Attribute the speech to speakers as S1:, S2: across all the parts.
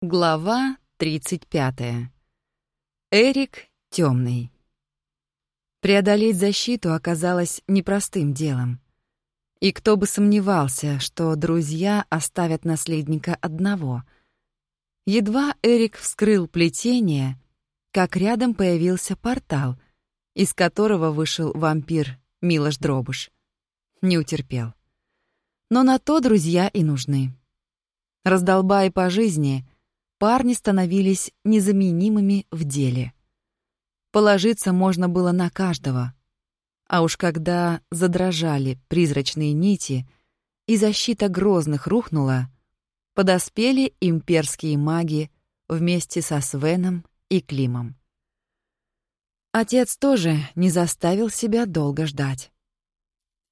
S1: Глава 35. Эрик Темный. Преодолеть защиту оказалось непростым делом. И кто бы сомневался, что друзья оставят наследника одного. Едва Эрик вскрыл плетение, как рядом появился портал, из которого вышел вампир Милош Дробуш. Не утерпел. Но на то друзья и нужны. Раздолбай по жизни — парни становились незаменимыми в деле. Положиться можно было на каждого. А уж когда задрожали призрачные нити и защита грозных рухнула, подоспели имперские маги вместе со Свеном и Климом. Отец тоже не заставил себя долго ждать.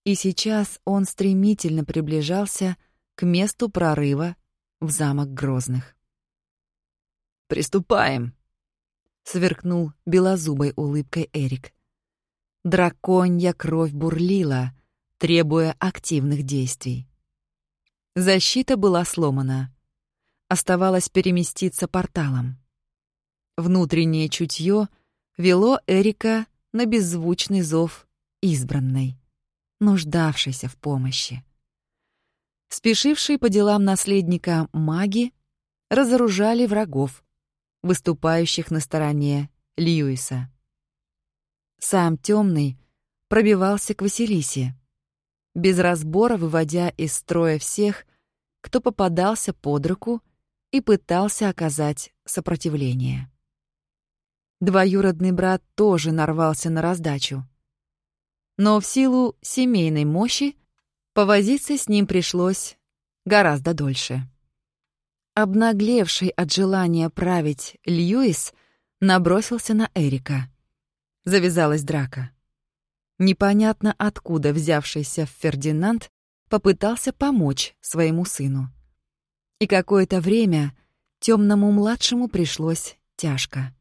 S1: И сейчас он стремительно приближался к месту прорыва в замок Грозных.
S2: Приступаем!» — сверкнул белозубой улыбкой Эрик.
S1: Драконья кровь бурлила, требуя активных действий. Защита была сломана. Оставалось переместиться порталом. Внутреннее чутье вело Эрика на беззвучный зов избранной, нуждавшейся в помощи. Спешившие по делам наследника маги разоружали врагов, выступающих на стороне Льюиса. Сам темный пробивался к Василисе, без разбора выводя из строя всех, кто попадался под руку и пытался оказать сопротивление. Двоюродный брат тоже нарвался на раздачу. Но в силу семейной мощи повозиться с ним пришлось гораздо дольше. Обнаглевший от желания править Льюис набросился на Эрика. Завязалась драка. Непонятно откуда взявшийся Фердинанд попытался помочь своему сыну. И какое-то время темному младшему пришлось тяжко.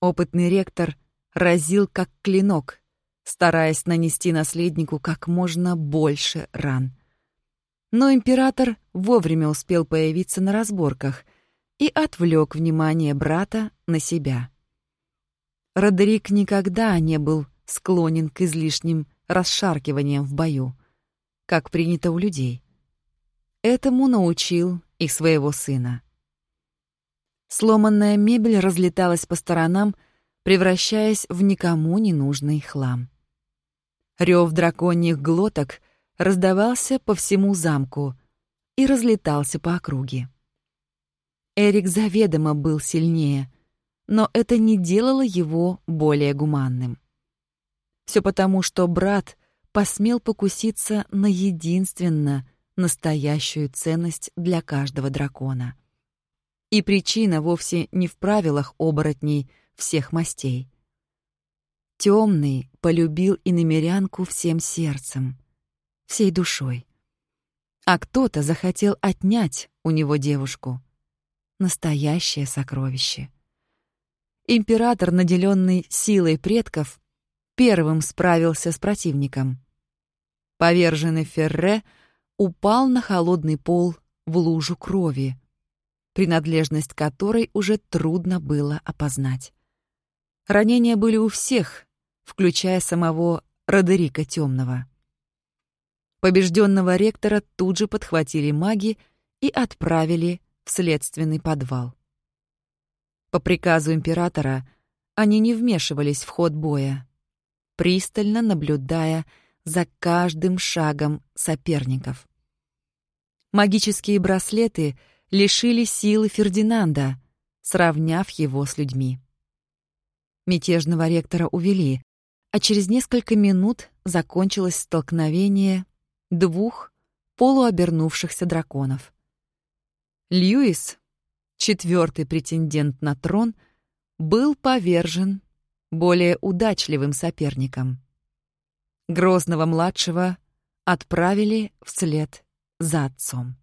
S1: Опытный ректор разил как клинок, стараясь нанести наследнику как можно больше ран. Но император вовремя успел появиться на разборках и отвлек внимание брата на себя. Родерик никогда не был склонен к излишним расшаркиваниям в бою, как принято у людей. Этому научил и своего сына. Сломанная мебель разлеталась по сторонам, превращаясь в никому не нужный хлам. Рев драконьих глоток раздавался по всему замку и разлетался по округе. Эрик заведомо был сильнее, но это не делало его более гуманным. Все потому, что брат посмел покуситься на единственно настоящую ценность для каждого дракона. И причина вовсе не в правилах оборотней всех мастей. Темный полюбил иномерянку всем сердцем — всей душой. А кто-то захотел отнять у него девушку. Настоящее сокровище. Император, наделенный силой предков, первым справился с противником. Поверженный Ферре упал на холодный пол в лужу крови, принадлежность которой уже трудно было опознать. Ранения были у всех, включая самого Родерика Темного. Побежденного ректора тут же подхватили маги и отправили в следственный подвал. По приказу императора они не вмешивались в ход боя, пристально наблюдая за каждым шагом соперников. Магические браслеты лишили силы Фердинанда, сравняв его с людьми. Мятежного ректора увели, а через несколько минут закончилось столкновение двух полуобернувшихся драконов. Льюис, четвертый претендент на трон, был повержен более удачливым соперником. Грозного младшего отправили вслед за отцом.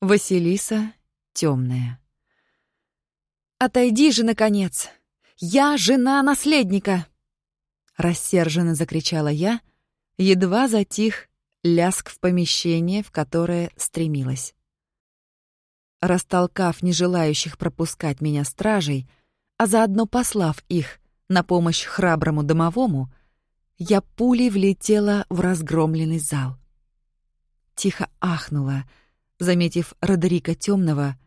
S1: Василиса темная. «Отойди же, наконец! Я жена наследника!» Рассерженно закричала я, едва затих ляск в помещение, в которое стремилась. растолкав нежелающих пропускать меня стражей, а заодно послав их на помощь храброму домовому, я пулей влетела в разгромленный зал. Тихо ахнула, заметив Родерика Темного,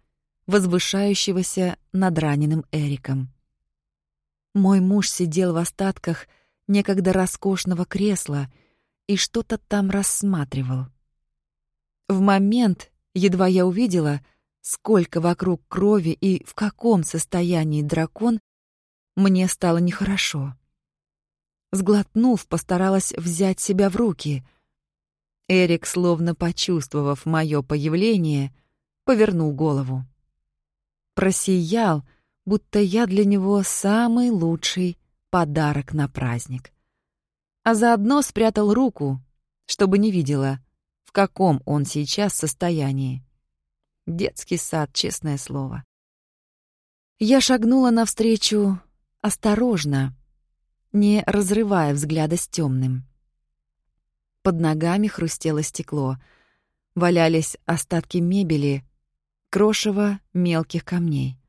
S1: возвышающегося над раненым Эриком. Мой муж сидел в остатках некогда роскошного кресла и что-то там рассматривал. В момент, едва я увидела, сколько вокруг крови и в каком состоянии дракон, мне стало нехорошо. Сглотнув, постаралась взять себя в руки. Эрик, словно почувствовав мое появление, повернул голову. Просиял, будто я для него самый лучший подарок на праздник. А заодно спрятал руку, чтобы не видела, в каком он сейчас состоянии. Детский сад, честное слово. Я шагнула навстречу осторожно, не разрывая взгляда с темным. Под ногами хрустело стекло, валялись остатки мебели, крошево мелких камней.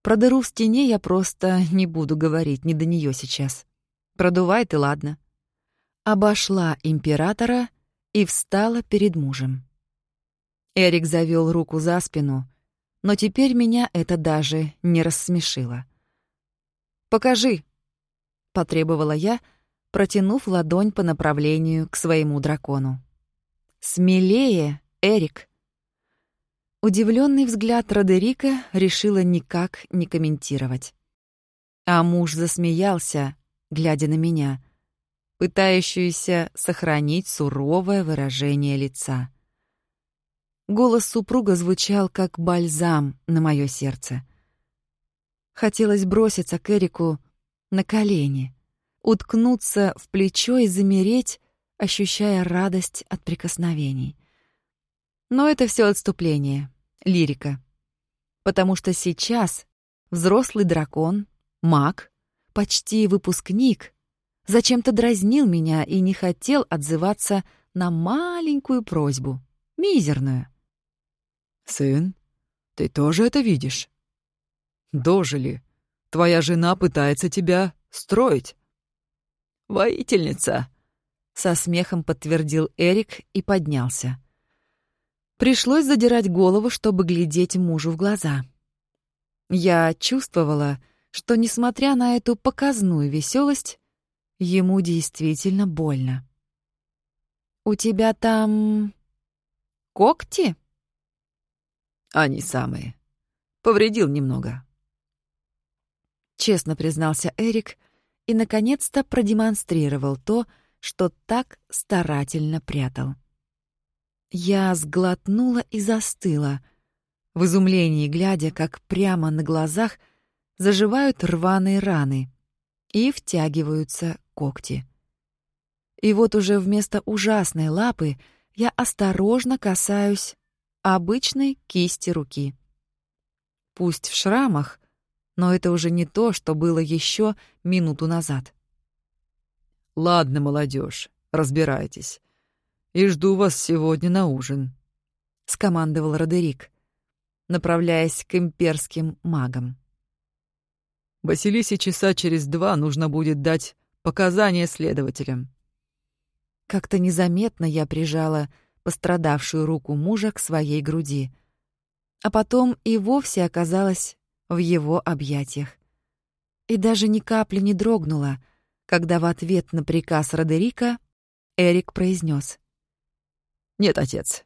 S1: Про дыру в стене я просто не буду говорить, не до нее сейчас. Продувает и ладно. Обошла императора и встала перед мужем. Эрик завел руку за спину, но теперь меня это даже не рассмешило. «Покажи!» — потребовала я, протянув ладонь по направлению к своему дракону. «Смелее, Эрик!» Удивленный взгляд Родерика решила никак не комментировать. А муж засмеялся, глядя на меня, пытающуюся сохранить суровое выражение лица. Голос супруга звучал как бальзам на мое сердце. Хотелось броситься к Эрику на колени, уткнуться в плечо и замереть, ощущая радость от прикосновений. Но это все отступление, лирика. Потому что сейчас взрослый дракон, маг, почти выпускник, зачем-то дразнил меня и не хотел отзываться на маленькую просьбу, мизерную.
S3: «Сын, ты тоже это видишь?» «Дожили. Твоя жена пытается тебя строить».
S1: «Воительница», — со смехом подтвердил Эрик и поднялся. Пришлось задирать голову, чтобы глядеть мужу в глаза. Я чувствовала, что, несмотря на эту показную веселость, ему действительно больно. «У тебя там... когти?»
S3: «Они самые. Повредил немного».
S1: Честно признался Эрик и, наконец-то, продемонстрировал то, что так старательно прятал. Я сглотнула и застыла, в изумлении глядя, как прямо на глазах заживают рваные раны и втягиваются когти. И вот уже вместо ужасной лапы я осторожно касаюсь обычной кисти руки. Пусть в шрамах, но это уже не то, что было еще минуту назад.
S3: «Ладно, молодежь, разбирайтесь и жду вас сегодня на ужин», — скомандовал Родерик, направляясь к имперским магам. «Василисе часа через два нужно будет дать показания следователям».
S1: Как-то незаметно я прижала пострадавшую руку мужа к своей груди, а потом и вовсе оказалась в его объятиях. И даже ни капли не дрогнула, когда в ответ на приказ Родерика Эрик произнес:
S3: нет, отец.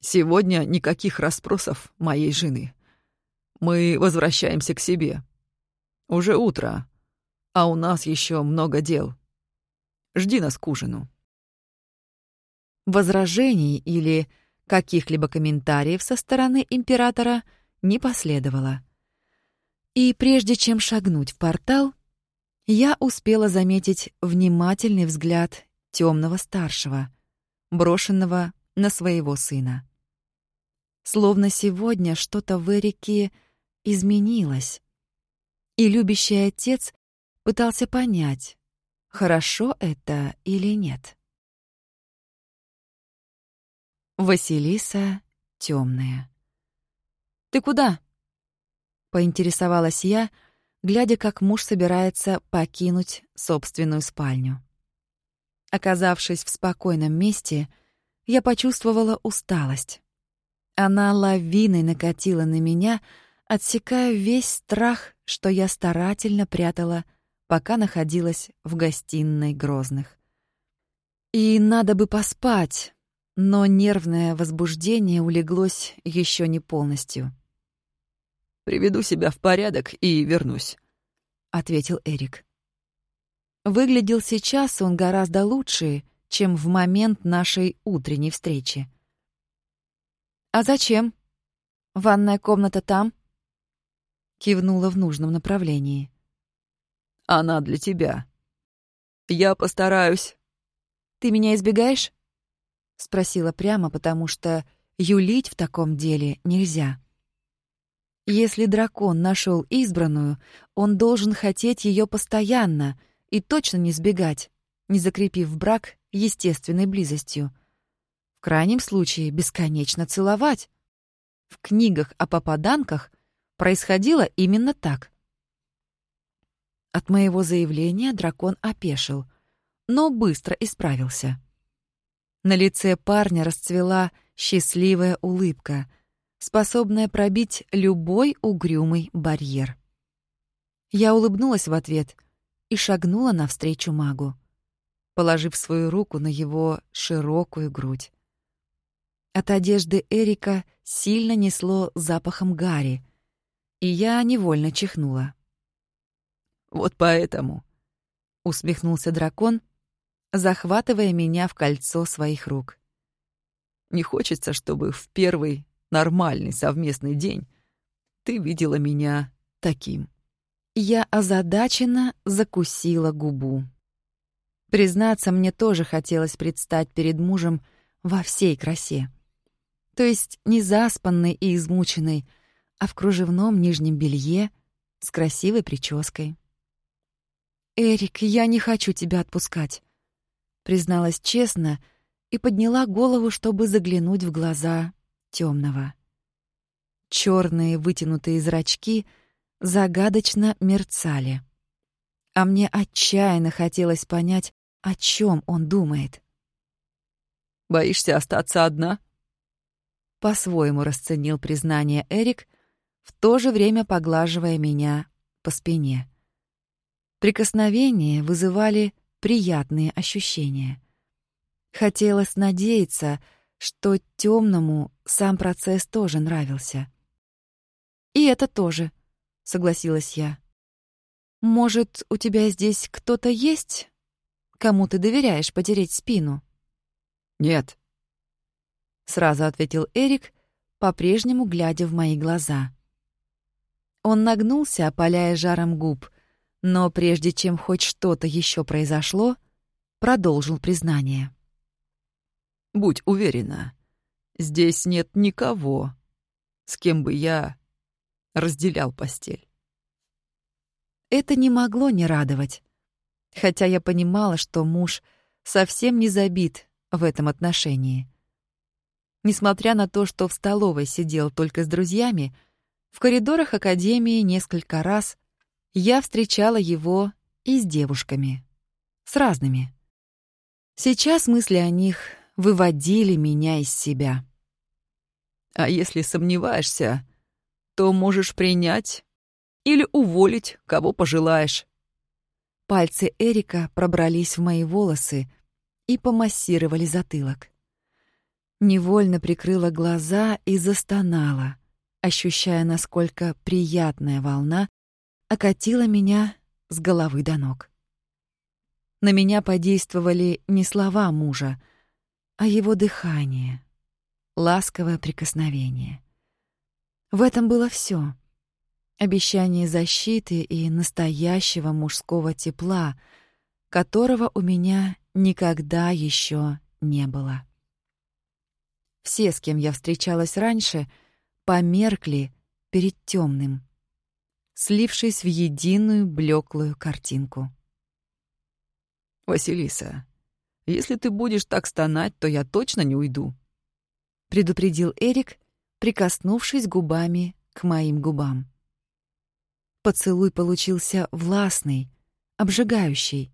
S3: Сегодня никаких расспросов моей жены. Мы возвращаемся к себе. Уже утро, а у нас еще много дел. Жди нас к ужину.
S1: Возражений или каких-либо комментариев со стороны императора не последовало. И прежде чем шагнуть в портал, я успела заметить внимательный взгляд темного старшего — брошенного на своего сына. Словно сегодня что-то в Эрике изменилось, и любящий отец пытался понять, хорошо это или нет. Василиса темная. «Ты куда?» — поинтересовалась я, глядя, как муж собирается покинуть собственную спальню. Оказавшись в спокойном месте, я почувствовала усталость. Она лавиной накатила на меня, отсекая весь страх, что я старательно прятала, пока находилась в гостиной Грозных. И надо бы поспать, но нервное возбуждение улеглось еще не полностью.
S3: «Приведу себя в порядок и вернусь», — ответил Эрик.
S1: Выглядел сейчас он гораздо лучше, чем в момент нашей утренней встречи. «А зачем? Ванная комната там?» Кивнула в нужном направлении.
S3: «Она для тебя. Я постараюсь».
S1: «Ты меня избегаешь?» Спросила прямо, потому что юлить в таком деле нельзя. Если дракон нашел избранную, он должен хотеть ее постоянно — и точно не сбегать, не закрепив брак естественной близостью. В крайнем случае бесконечно целовать. В книгах о попаданках происходило именно так. От моего заявления дракон опешил, но быстро исправился. На лице парня расцвела счастливая улыбка, способная пробить любой угрюмый барьер. Я улыбнулась в ответ и шагнула навстречу магу, положив свою руку на его широкую грудь. От одежды Эрика сильно несло запахом гари, и я невольно чихнула.
S3: «Вот поэтому», — усмехнулся дракон,
S1: захватывая меня в кольцо своих рук.
S3: «Не хочется, чтобы в первый нормальный совместный день ты видела меня таким».
S1: Я озадаченно закусила губу. Признаться, мне тоже хотелось предстать перед мужем во всей красе. То есть не заспанной и измученной, а в кружевном нижнем белье с красивой прической. «Эрик, я не хочу тебя отпускать», — призналась честно и подняла голову, чтобы заглянуть в глаза темного. Черные вытянутые зрачки — загадочно мерцали. А мне отчаянно хотелось понять, о чем он думает.
S3: «Боишься остаться одна?»
S1: По-своему расценил признание Эрик, в то же время поглаживая меня по спине. Прикосновения вызывали приятные ощущения. Хотелось надеяться, что темному сам процесс тоже нравился. И это тоже —— согласилась я. «Может, у тебя здесь кто-то есть, кому ты доверяешь потереть спину?»
S3: «Нет», — сразу ответил Эрик, по-прежнему глядя в мои глаза.
S1: Он нагнулся, опаляя жаром губ, но прежде чем хоть что-то еще произошло, продолжил признание.
S3: «Будь уверена, здесь нет никого, с кем бы я разделял постель.
S1: Это не могло не радовать, хотя я понимала, что муж совсем не забит в этом отношении. Несмотря на то, что в столовой сидел только с друзьями, в коридорах академии несколько раз я встречала его и с девушками. С разными. Сейчас мысли о них выводили меня из себя.
S3: А если сомневаешься, то можешь принять или уволить, кого пожелаешь».
S1: Пальцы Эрика пробрались в мои волосы и помассировали затылок. Невольно прикрыла глаза и застонала, ощущая, насколько приятная волна окатила меня с головы до ног. На меня подействовали не слова мужа, а его дыхание, ласковое прикосновение. В этом было все: Обещание защиты и настоящего мужского тепла, которого у меня никогда еще не было. Все, с кем я встречалась раньше, померкли перед темным, слившись в единую блеклую картинку.
S3: «Василиса, если ты будешь так стонать, то я точно не уйду», —
S1: предупредил Эрик, прикоснувшись губами к моим губам. Поцелуй получился властный, обжигающий,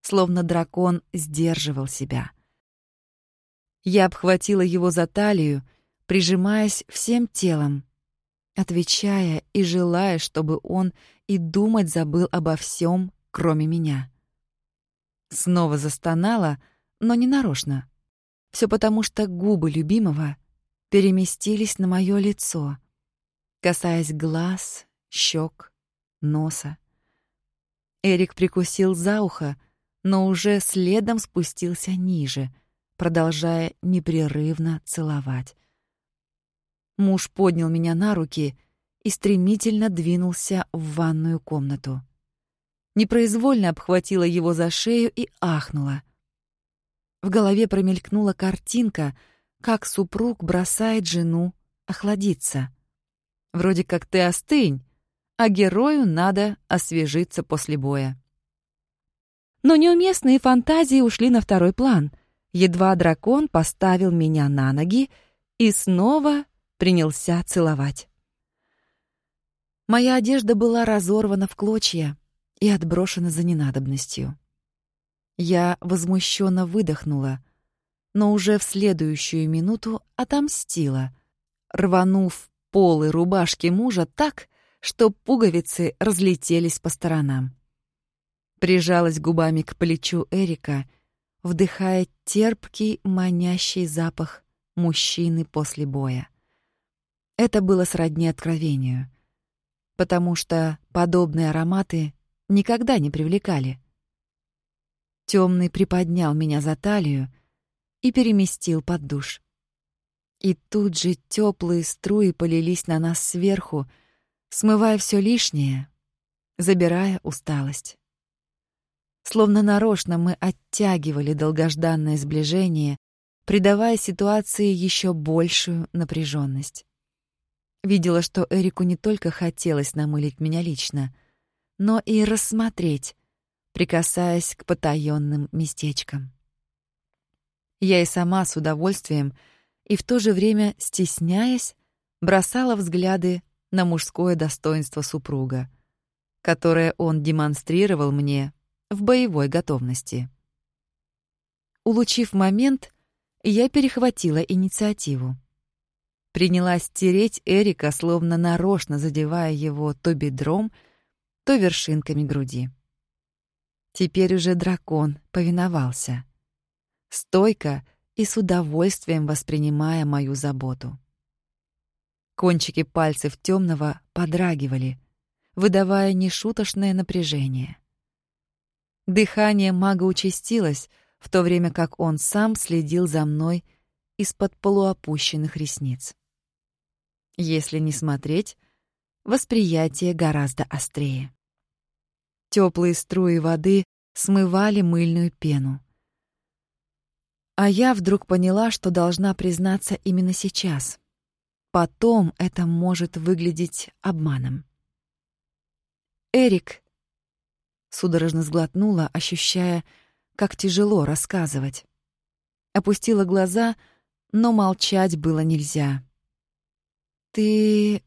S1: словно дракон сдерживал себя. Я обхватила его за талию, прижимаясь всем телом, отвечая и желая, чтобы он и думать забыл обо всем, кроме меня. Снова застонала, но не нарочно. Все потому, что губы любимого переместились на мое лицо, касаясь глаз, щек, носа. Эрик прикусил за ухо, но уже следом спустился ниже, продолжая непрерывно целовать. Муж поднял меня на руки и стремительно двинулся в ванную комнату. Непроизвольно обхватила его за шею и ахнула. В голове промелькнула картинка, как супруг бросает жену охладиться. Вроде как ты остынь, а герою надо освежиться после боя. Но неуместные фантазии ушли на второй план. Едва дракон поставил меня на ноги и снова принялся целовать. Моя одежда была разорвана в клочья и отброшена за ненадобностью. Я возмущенно выдохнула, но уже в следующую минуту отомстила, рванув полы рубашки мужа так, что пуговицы разлетелись по сторонам. Прижалась губами к плечу Эрика, вдыхая терпкий, манящий запах мужчины после боя. Это было сродни откровению, потому что подобные ароматы никогда не привлекали. Темный приподнял меня за талию и переместил под душ. И тут же теплые струи полились на нас сверху, смывая все лишнее, забирая усталость. Словно нарочно мы оттягивали долгожданное сближение, придавая ситуации еще большую напряженность. Видела, что Эрику не только хотелось намылить меня лично, но и рассмотреть, прикасаясь к потаённым местечкам. Я и сама с удовольствием и в то же время стесняясь бросала взгляды на мужское достоинство супруга, которое он демонстрировал мне в боевой готовности. Улучив момент, я перехватила инициативу принялась тереть Эрика, словно нарочно задевая его то бедром, то вершинками груди. Теперь уже дракон повиновался, стойко и с удовольствием воспринимая мою заботу. Кончики пальцев темного подрагивали, выдавая нешуточное напряжение. Дыхание мага участилось, в то время как он сам следил за мной из-под полуопущенных ресниц. Если не смотреть, восприятие гораздо острее. Теплые струи воды смывали мыльную пену. А я вдруг поняла, что должна признаться именно сейчас. Потом это может выглядеть обманом. «Эрик!» Судорожно сглотнула, ощущая, как тяжело рассказывать. Опустила глаза, но молчать было нельзя. «Ты...»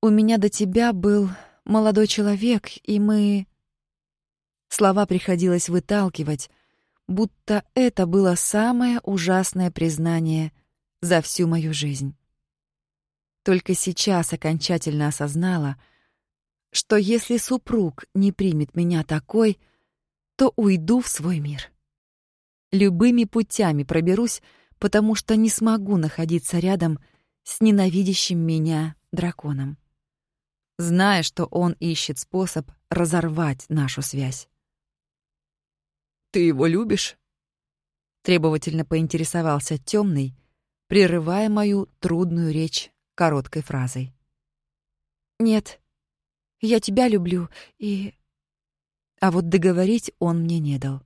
S1: «У меня до тебя был молодой человек, и мы...» Слова приходилось выталкивать, будто это было самое ужасное признание за всю мою жизнь. Только сейчас окончательно осознала, что если супруг не примет меня такой, то уйду в свой мир. Любыми путями проберусь, потому что не смогу находиться рядом с ненавидящим меня драконом, зная, что он ищет способ разорвать нашу связь.
S3: «Ты его любишь?»
S1: Требовательно поинтересовался темный, прерывая мою трудную речь короткой фразой. «Нет, я тебя люблю, и...» А вот договорить он мне не дал.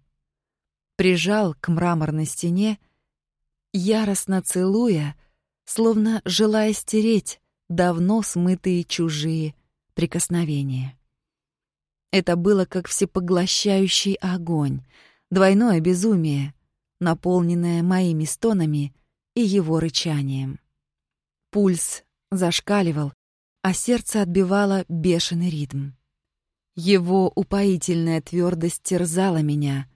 S1: Прижал к мраморной стене, яростно целуя, словно желая стереть давно смытые чужие прикосновения. Это было как всепоглощающий огонь, двойное безумие, наполненное моими стонами и его рычанием. Пульс зашкаливал, а сердце отбивало бешеный ритм. Его упоительная твердость терзала меня,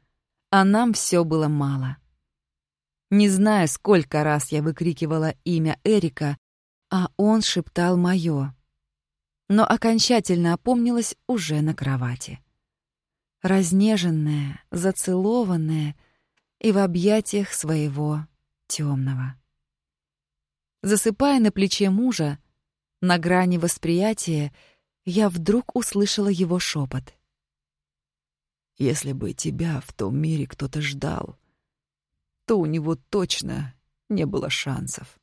S1: а нам все было мало. Не знаю, сколько раз я выкрикивала имя Эрика, а он шептал моё. Но окончательно опомнилась уже на кровати. Разнеженная, зацелованная и в объятиях своего темного. Засыпая на плече мужа, на грани восприятия, я вдруг услышала его шепот.
S3: «Если бы тебя в том мире кто-то ждал, то у него точно не было шансов».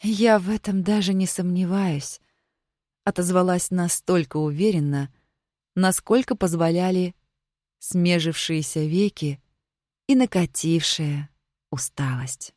S1: «Я в этом даже не сомневаюсь», — отозвалась настолько уверенно, насколько позволяли смежившиеся веки и накатившая усталость.